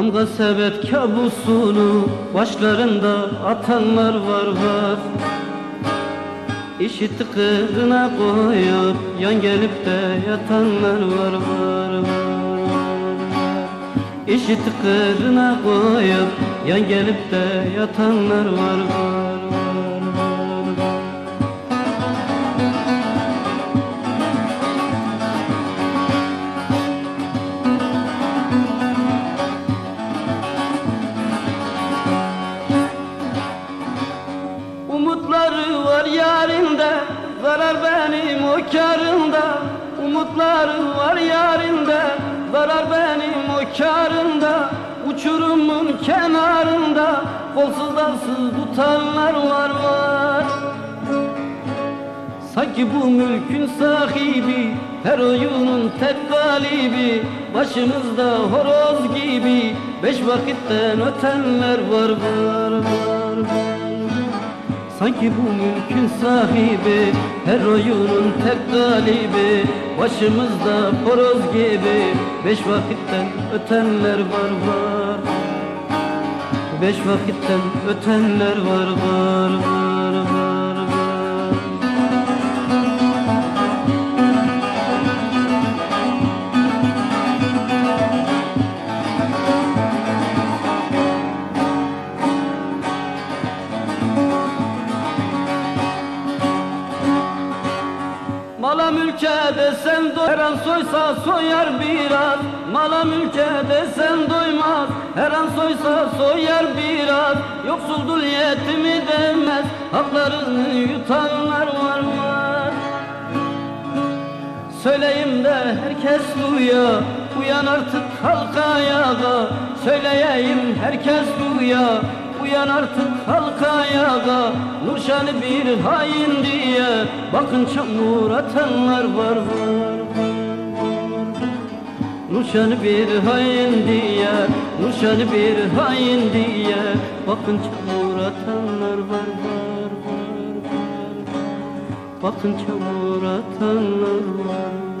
Damga sebep kabusunu başlarında atanlar var var. İşi tıkırına koyup yan gelip de yatanlar var var var. İşi tıkırına koyup yan gelip de yatanlar var var var Zarar benim o karında Umutları var yarinde Zarar benim o karında Uçurumun kenarında. Kolsuz dalsız tutanlar var var. Sanki bu mülkün sahibi Her oyunun tek galibi. Başımızda horoz gibi Beş vakitten ötenler var var var var Sanki bu mülkün sahibi Her oyunun tek galibi Başımızda horoz gibi Beş vakitten ötenler var var. Beş vakitten ötenler var var var Mala mülke desen doy Her an soysa soyar biraz. Mala mülke desen doymaz. Her an soysa soyar biraz. Yoksul dul yetimi demez? Haklarını yutanlar var var Söyleyeyim de herkes duya Uyan artık halk ayağa. Söyleyeyim herkes duya Uyan artık halk ayağa. Nurşan'ı bir hain diye Bakın çamur atanlar var var. Nurşan'ı bir hain diye Nurşan'ı bir hain diye. Bakın çamur atanlar var var var var. Bakın çamur atanlar var